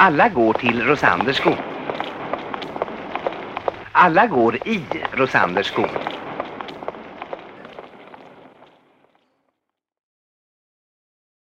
Alla går till Rosanders skola. Alla går i Rosanders skola.